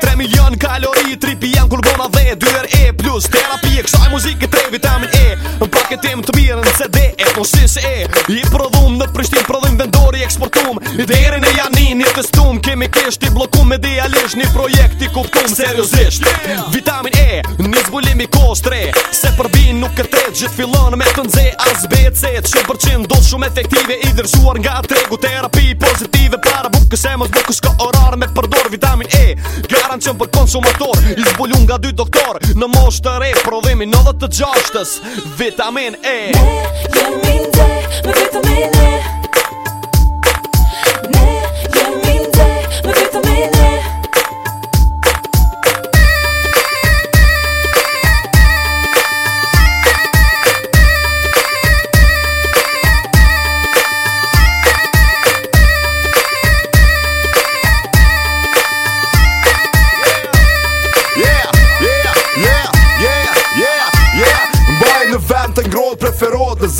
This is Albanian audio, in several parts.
3 milion kalori, 3 pijam kur bona dhe 2 e e plus terapi e kësaj muzike 3 vitamin e Në paketim të mirë në CD e po se e I prodhum në Prishtin prodhum vendori eksportum I derin e janin i testum Kemi i blokum me dialisht një projekt i kuptum Seriosisht, yeah. vitamin e një zbulimi kostre Se përbin nuk e tret gjithë fillon me të nxe as bcet 100% do të shumë efektive i dërshuar nga tregu terapi pozitive para bu Këse më zbëku shka orar me përdor Vitamin E, garan qëm për konsumator I zbulu nga dy doktor Në mosh të re, prodhimi në dhe të gjashtës Vitamin E Me,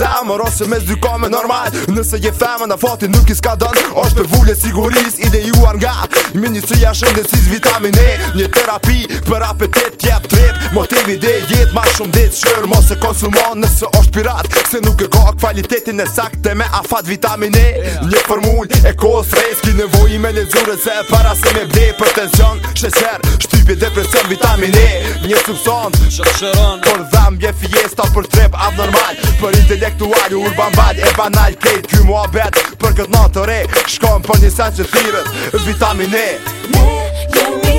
zemër Ose me zdy kame normal Nëse je feme në fati nuk i s'ka dënë është për vullet siguris i dhe juar nga Ministria shëndecis vitamin E Një terapi për apetet tjep trep Motivi dhe jet ma shumë dit Shërë mos se konsumon nëse është pirat Se nuk e ka kvalitetin e sakte me afat vitamin E Një formull e kohës fresk I nevoj i me lezure se para se me bde Për tension, shëqer, shti Typje depresion vitamin E Një subson Shëshëron Por dhambje fiesta për trep abnormal Për intelektuali urban bad e banal Kejt kjo mua bet për këtë natë të re Shkon për një sen që thirët Vitamin E Ne jemi